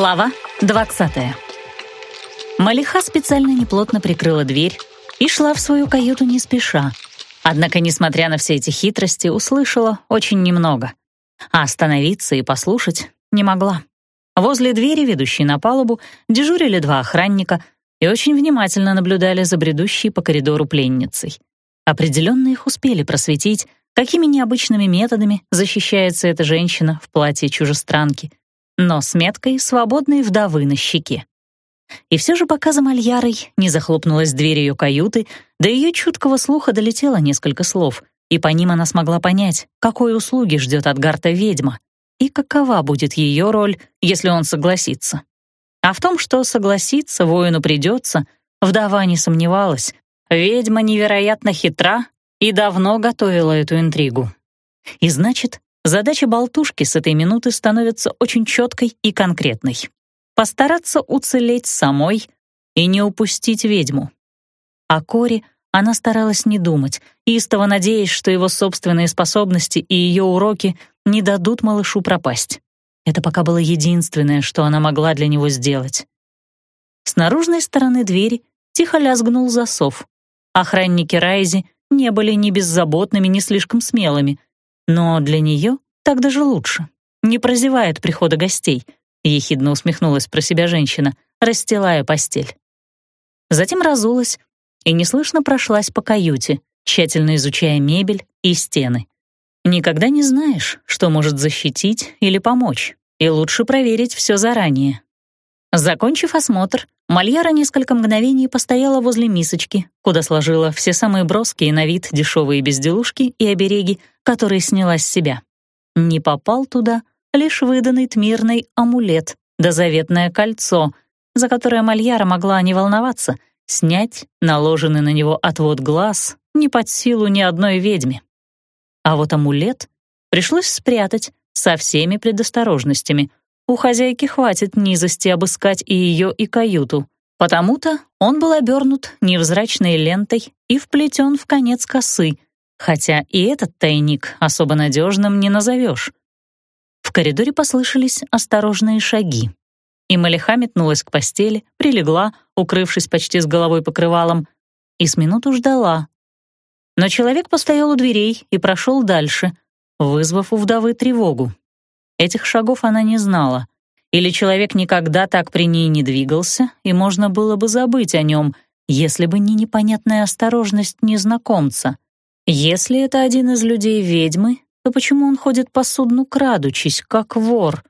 Глава 20 Малиха специально неплотно прикрыла дверь и шла в свою каюту не спеша. Однако, несмотря на все эти хитрости, услышала очень немного. А остановиться и послушать не могла. Возле двери, ведущей на палубу, дежурили два охранника и очень внимательно наблюдали за бредущей по коридору пленницей. Определенно их успели просветить, какими необычными методами защищается эта женщина в платье чужестранки, но с меткой свободной вдовы на щеке. И все же пока за Мальярой не захлопнулась дверь ее каюты, до ее чуткого слуха долетело несколько слов, и по ним она смогла понять, какой услуги ждет от Гарта ведьма, и какова будет ее роль, если он согласится. А в том, что согласиться воину придется, вдова не сомневалась. Ведьма невероятно хитра и давно готовила эту интригу. И значит, задача болтушки с этой минуты становится очень четкой и конкретной. Постараться уцелеть самой и не упустить ведьму. О Коре она старалась не думать, истово надеясь, что его собственные способности и ее уроки не дадут малышу пропасть. Это пока было единственное, что она могла для него сделать. С наружной стороны двери тихо лязгнул засов. Охранники Райзи не были ни беззаботными, ни слишком смелыми. Но для нее так даже лучше. Не прозевает прихода гостей, ехидно усмехнулась про себя женщина, расстилая постель. Затем разулась и неслышно прошлась по каюте, тщательно изучая мебель и стены. Никогда не знаешь, что может защитить или помочь, и лучше проверить все заранее. Закончив осмотр, Мальяра несколько мгновений постояла возле мисочки, куда сложила все самые броские на вид дешевые безделушки и обереги, которые сняла с себя. Не попал туда лишь выданный Тмирный амулет да заветное кольцо, за которое Мальяра могла не волноваться, снять наложенный на него отвод глаз не под силу ни одной ведьме. А вот амулет пришлось спрятать со всеми предосторожностями — у хозяйки хватит низости обыскать и ее, и каюту. Потому-то он был обернут невзрачной лентой и вплетен в конец косы, хотя и этот тайник особо надежным не назовешь. В коридоре послышались осторожные шаги. И Малиха метнулась к постели, прилегла, укрывшись почти с головой покрывалом, и с минуту ждала. Но человек постоял у дверей и прошел дальше, вызвав у вдовы тревогу. Этих шагов она не знала. Или человек никогда так при ней не двигался, и можно было бы забыть о нем, если бы не непонятная осторожность незнакомца. Если это один из людей ведьмы, то почему он ходит по судну крадучись, как вор?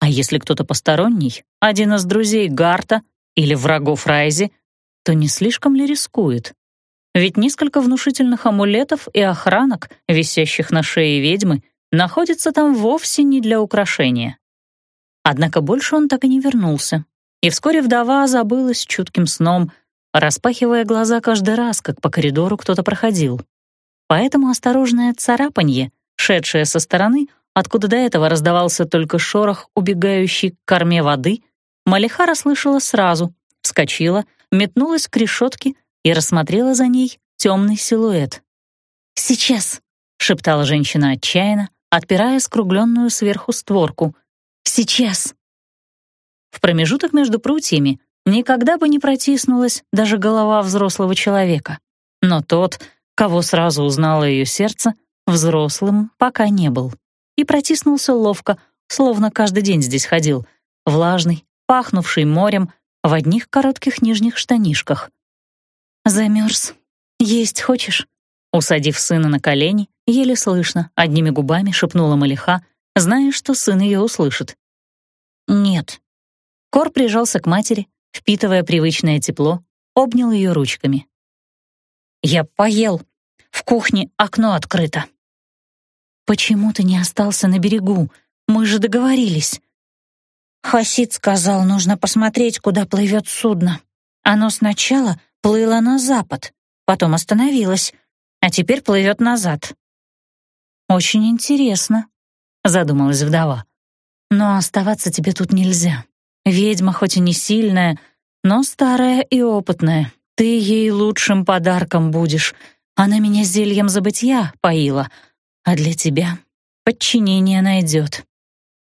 А если кто-то посторонний, один из друзей Гарта или врагов Райзи, то не слишком ли рискует? Ведь несколько внушительных амулетов и охранок, висящих на шее ведьмы, находится там вовсе не для украшения. Однако больше он так и не вернулся, и вскоре вдова забылась чутким сном, распахивая глаза каждый раз, как по коридору кто-то проходил. Поэтому осторожное царапанье, шедшее со стороны, откуда до этого раздавался только шорох убегающий к корме воды, Малиха расслышала сразу, вскочила, метнулась к решетке и рассмотрела за ней темный силуэт. «Сейчас!» — шептала женщина отчаянно, отпирая скругленную сверху створку. «Сейчас!» В промежуток между прутьями никогда бы не протиснулась даже голова взрослого человека. Но тот, кого сразу узнало ее сердце, взрослым пока не был. И протиснулся ловко, словно каждый день здесь ходил, влажный, пахнувший морем, в одних коротких нижних штанишках. «Замерз. Есть хочешь?» Усадив сына на колени, еле слышно, одними губами шепнула Малиха, зная, что сын ее услышит. «Нет». Кор прижался к матери, впитывая привычное тепло, обнял ее ручками. «Я поел. В кухне окно открыто». «Почему ты не остался на берегу? Мы же договорились». Хасид сказал, нужно посмотреть, куда плывет судно. Оно сначала плыло на запад, потом остановилось, а теперь плывет назад. «Очень интересно», — задумалась вдова. «Но оставаться тебе тут нельзя. Ведьма хоть и не сильная, но старая и опытная. Ты ей лучшим подарком будешь. Она меня зельем забытья поила, а для тебя подчинение найдет.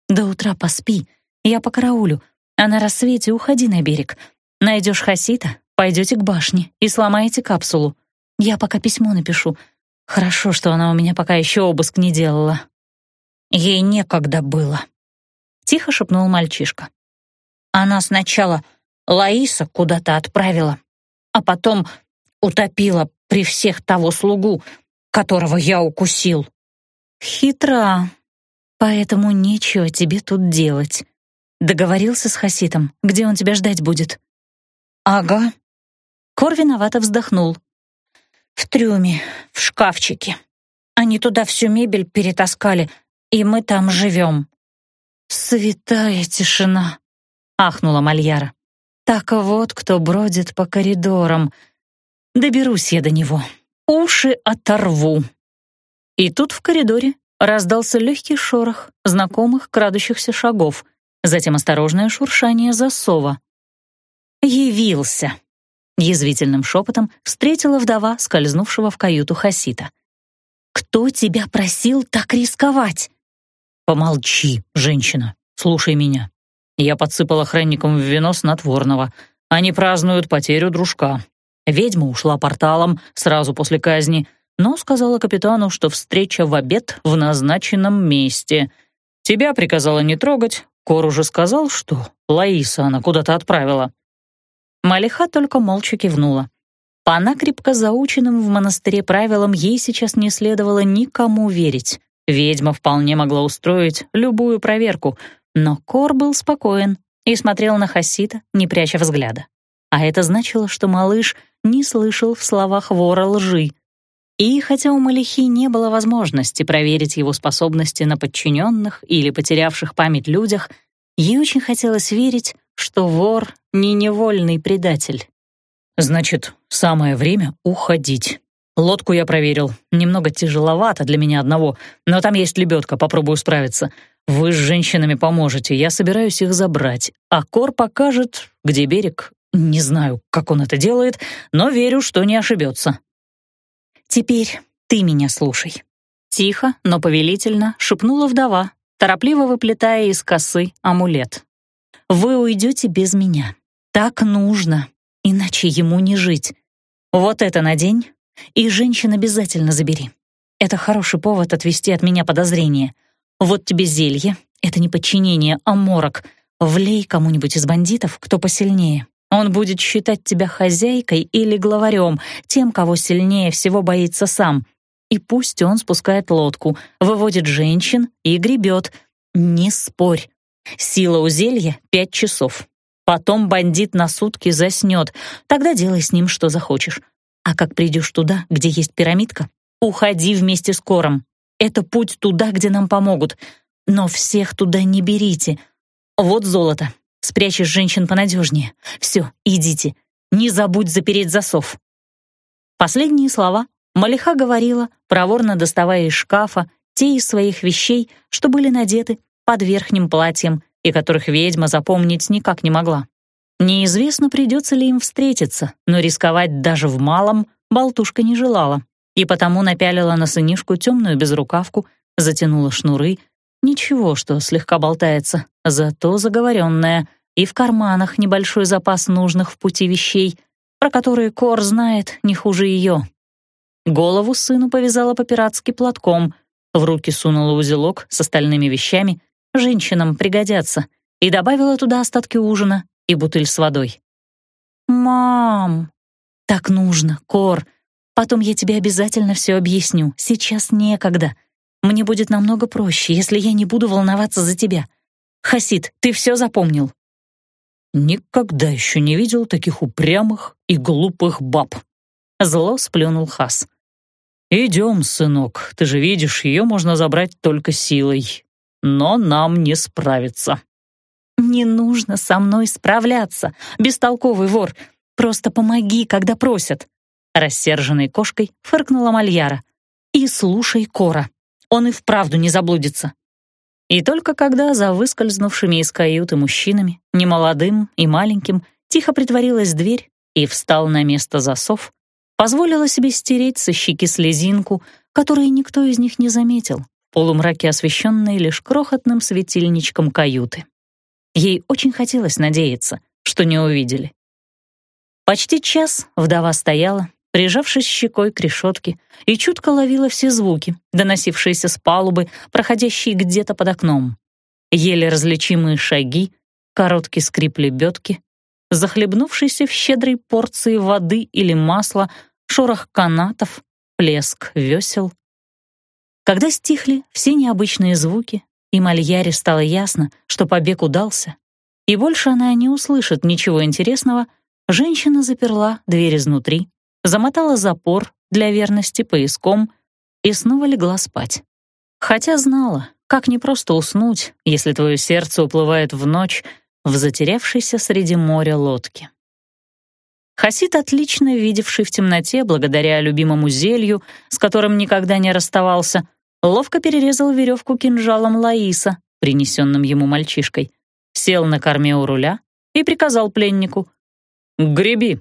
До утра поспи, я по караулю, а на рассвете уходи на берег. Найдешь Хасита, пойдете к башне и сломаете капсулу. Я пока письмо напишу. Хорошо, что она у меня пока еще обыск не делала. Ей некогда было. Тихо шепнул мальчишка. Она сначала Лаиса куда-то отправила, а потом утопила при всех того слугу, которого я укусил. Хитра, поэтому нечего тебе тут делать. Договорился с Хаситом, где он тебя ждать будет? Ага. Кор виновато вздохнул. В трюме, в шкафчике. Они туда всю мебель перетаскали, и мы там живем. Святая тишина, ахнула Мальяра. Так вот, кто бродит по коридорам. Доберусь я до него. Уши оторву. И тут в коридоре раздался легкий шорох знакомых крадущихся шагов, затем осторожное шуршание засова. «Явился!» — язвительным шепотом встретила вдова, скользнувшего в каюту Хасита. «Кто тебя просил так рисковать?» «Помолчи, женщина, слушай меня. Я подсыпал охранникам в вино снотворного. Они празднуют потерю дружка. Ведьма ушла порталом сразу после казни — но сказала капитану, что встреча в обед в назначенном месте. Тебя приказала не трогать, Кор уже сказал, что Лаиса она куда-то отправила. Малиха только молча кивнула. По накрепко заученным в монастыре правилам ей сейчас не следовало никому верить. Ведьма вполне могла устроить любую проверку, но Кор был спокоен и смотрел на Хасита, не пряча взгляда. А это значило, что малыш не слышал в словах вора лжи, и хотя у Малихи не было возможности проверить его способности на подчиненных или потерявших память людях, ей очень хотелось верить, что вор — не невольный предатель. «Значит, самое время уходить. Лодку я проверил. Немного тяжеловато для меня одного, но там есть лебедка, попробую справиться. Вы с женщинами поможете, я собираюсь их забрать, а Кор покажет, где берег. Не знаю, как он это делает, но верю, что не ошибется». «Теперь ты меня слушай». Тихо, но повелительно шепнула вдова, торопливо выплетая из косы амулет. «Вы уйдете без меня. Так нужно, иначе ему не жить. Вот это надень, и женщин обязательно забери. Это хороший повод отвести от меня подозрения. Вот тебе зелье, это не подчинение, а морок. Влей кому-нибудь из бандитов, кто посильнее. Он будет считать тебя хозяйкой или главарем, тем, кого сильнее всего боится сам. И пусть он спускает лодку, выводит женщин и гребет. Не спорь. Сила у зелья — пять часов. Потом бандит на сутки заснет. Тогда делай с ним, что захочешь. А как придешь туда, где есть пирамидка, уходи вместе с Кором. Это путь туда, где нам помогут. Но всех туда не берите. Вот золото. Спрячешь женщин понадежнее. Все, идите. Не забудь запереть засов». Последние слова Малиха говорила, проворно доставая из шкафа те из своих вещей, что были надеты под верхним платьем и которых ведьма запомнить никак не могла. Неизвестно, придется ли им встретиться, но рисковать даже в малом болтушка не желала, и потому напялила на сынишку темную безрукавку, затянула шнуры Ничего, что слегка болтается, зато заговоренная, и в карманах небольшой запас нужных в пути вещей, про которые Кор знает не хуже ее. Голову сыну повязала по-пиратски платком, в руки сунула узелок с остальными вещами, женщинам пригодятся, и добавила туда остатки ужина и бутыль с водой. «Мам, так нужно, Кор. Потом я тебе обязательно все объясню. Сейчас некогда», мне будет намного проще, если я не буду волноваться за тебя. Хасид, ты все запомнил?» «Никогда еще не видел таких упрямых и глупых баб», — зло сплюнул Хас. «Идем, сынок, ты же видишь, ее можно забрать только силой, но нам не справиться». «Не нужно со мной справляться, бестолковый вор. Просто помоги, когда просят». Рассерженной кошкой фыркнула Мальяра. «И слушай Кора. Он и вправду не заблудится. И только когда за выскользнувшими из каюты мужчинами, немолодым и маленьким, тихо притворилась дверь и встал на место засов, позволила себе стереть со щеки слезинку, которую никто из них не заметил, полумраке освещенной лишь крохотным светильничком каюты. Ей очень хотелось надеяться, что не увидели. Почти час вдова стояла, прижавшись щекой к решетке, и чутко ловила все звуки, доносившиеся с палубы, проходящие где-то под окном. Еле различимые шаги, короткий скрип лебедки, захлебнувшийся в щедрой порции воды или масла, шорох канатов, плеск весел. Когда стихли все необычные звуки, и Мальяре стало ясно, что побег удался, и больше она не услышит ничего интересного, женщина заперла дверь изнутри, замотала запор для верности пояском и снова легла спать. Хотя знала, как непросто уснуть, если твое сердце уплывает в ночь в затерявшейся среди моря лодке. Хасид, отлично видевший в темноте благодаря любимому зелью, с которым никогда не расставался, ловко перерезал веревку кинжалом Лаиса, принесенным ему мальчишкой, сел на корме у руля и приказал пленнику «Греби».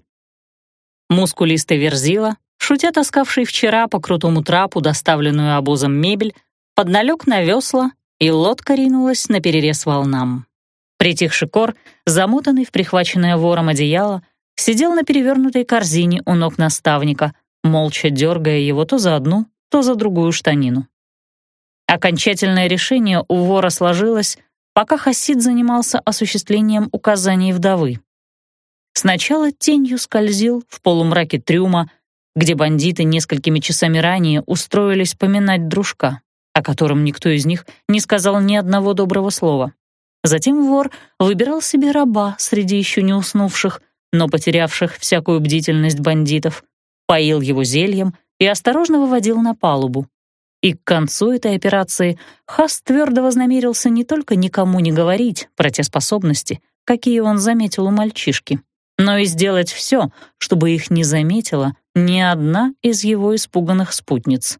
Мускулистый верзила, шутя таскавший вчера по крутому трапу доставленную обозом мебель, подналег на весла, и лодка ринулась на перерез волнам. Притихший кор, замотанный в прихваченное вором одеяло, сидел на перевернутой корзине у ног наставника, молча дергая его то за одну, то за другую штанину. Окончательное решение у вора сложилось, пока Хасид занимался осуществлением указаний вдовы. Сначала тенью скользил в полумраке трюма, где бандиты несколькими часами ранее устроились поминать дружка, о котором никто из них не сказал ни одного доброго слова. Затем вор выбирал себе раба среди еще не уснувших, но потерявших всякую бдительность бандитов, поил его зельем и осторожно выводил на палубу. И к концу этой операции Хас твердо вознамерился не только никому не говорить про те способности, какие он заметил у мальчишки, но и сделать все, чтобы их не заметила ни одна из его испуганных спутниц.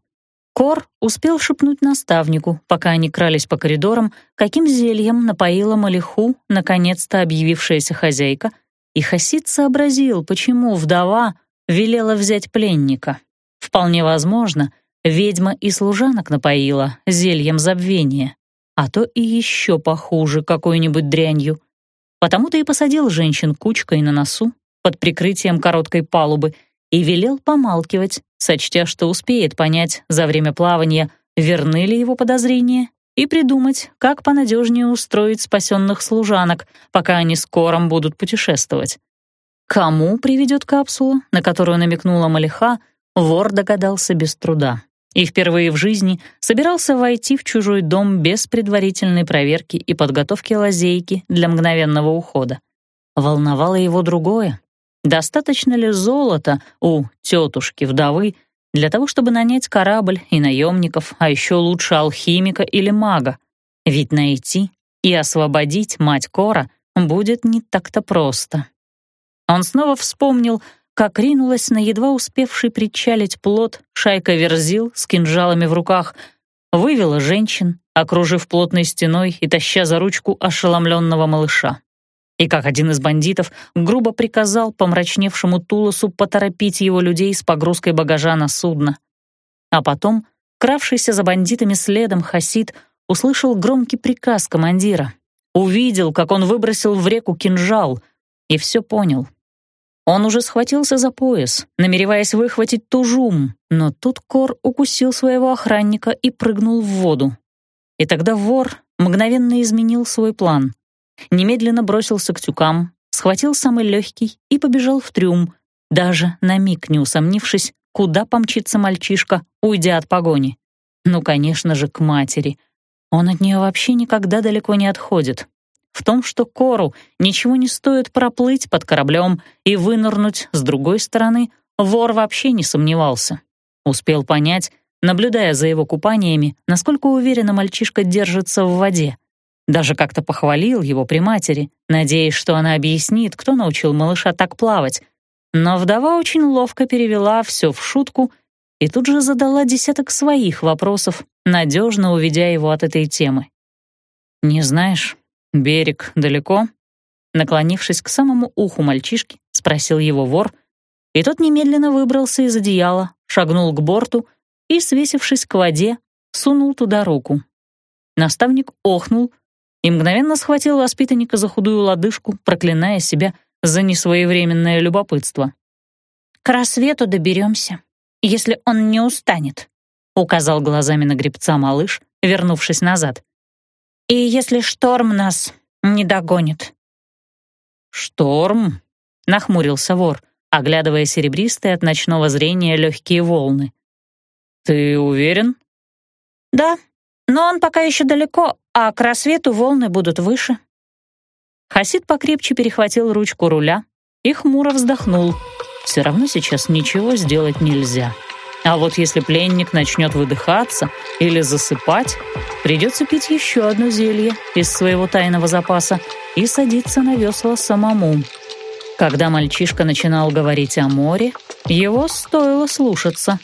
Кор успел шепнуть наставнику, пока они крались по коридорам, каким зельем напоила Малиху наконец-то объявившаяся хозяйка, и Хасид сообразил, почему вдова велела взять пленника. Вполне возможно, ведьма и служанок напоила зельем забвения, а то и еще похуже какой-нибудь дрянью. Потому-то и посадил женщин кучкой на носу под прикрытием короткой палубы и велел помалкивать, сочтя, что успеет понять за время плавания, верны ли его подозрения, и придумать, как понадежнее устроить спасенных служанок, пока они скором будут путешествовать. Кому приведет капсула, на которую намекнула Малиха, вор догадался без труда. И впервые в жизни собирался войти в чужой дом без предварительной проверки и подготовки лазейки для мгновенного ухода. Волновало его другое. Достаточно ли золота у тетушки-вдовы для того, чтобы нанять корабль и наемников, а еще лучше алхимика или мага? Ведь найти и освободить мать Кора будет не так-то просто. Он снова вспомнил, как ринулась на едва успевший причалить плот шайка верзил с кинжалами в руках, вывела женщин, окружив плотной стеной и таща за ручку ошеломленного малыша и как один из бандитов грубо приказал помрачневшему Тулосу поторопить его людей с погрузкой багажа на судно. А потом, кравшийся за бандитами следом Хасид, услышал громкий приказ командира, увидел, как он выбросил в реку кинжал, и все понял. Он уже схватился за пояс, намереваясь выхватить тужум, но тут Кор укусил своего охранника и прыгнул в воду. И тогда вор мгновенно изменил свой план немедленно бросился к тюкам, схватил самый легкий и побежал в трюм, даже на миг не усомнившись, куда помчится мальчишка, уйдя от погони. Ну, конечно же, к матери. Он от нее вообще никогда далеко не отходит. В том, что Кору ничего не стоит проплыть под кораблем и вынырнуть с другой стороны, вор вообще не сомневался. Успел понять, наблюдая за его купаниями, насколько уверенно мальчишка держится в воде. Даже как-то похвалил его при матери, надеясь, что она объяснит, кто научил малыша так плавать. Но вдова очень ловко перевела все в шутку и тут же задала десяток своих вопросов, надежно уведя его от этой темы. «Не знаешь, берег далеко?» Наклонившись к самому уху мальчишки, спросил его вор, и тот немедленно выбрался из одеяла, шагнул к борту и, свесившись к воде, сунул туда руку. Наставник охнул, и мгновенно схватил воспитанника за худую лодыжку, проклиная себя за несвоевременное любопытство. «К рассвету доберемся, если он не устанет», — указал глазами на гребца малыш, вернувшись назад. «И если шторм нас не догонит». «Шторм?» — нахмурился вор, оглядывая серебристые от ночного зрения легкие волны. «Ты уверен?» «Да, но он пока еще далеко, а к рассвету волны будут выше». Хасид покрепче перехватил ручку руля и хмуро вздохнул. «Все равно сейчас ничего сделать нельзя». А вот если пленник начнет выдыхаться или засыпать, придется пить еще одно зелье из своего тайного запаса и садиться на весла самому. Когда мальчишка начинал говорить о море, его стоило слушаться.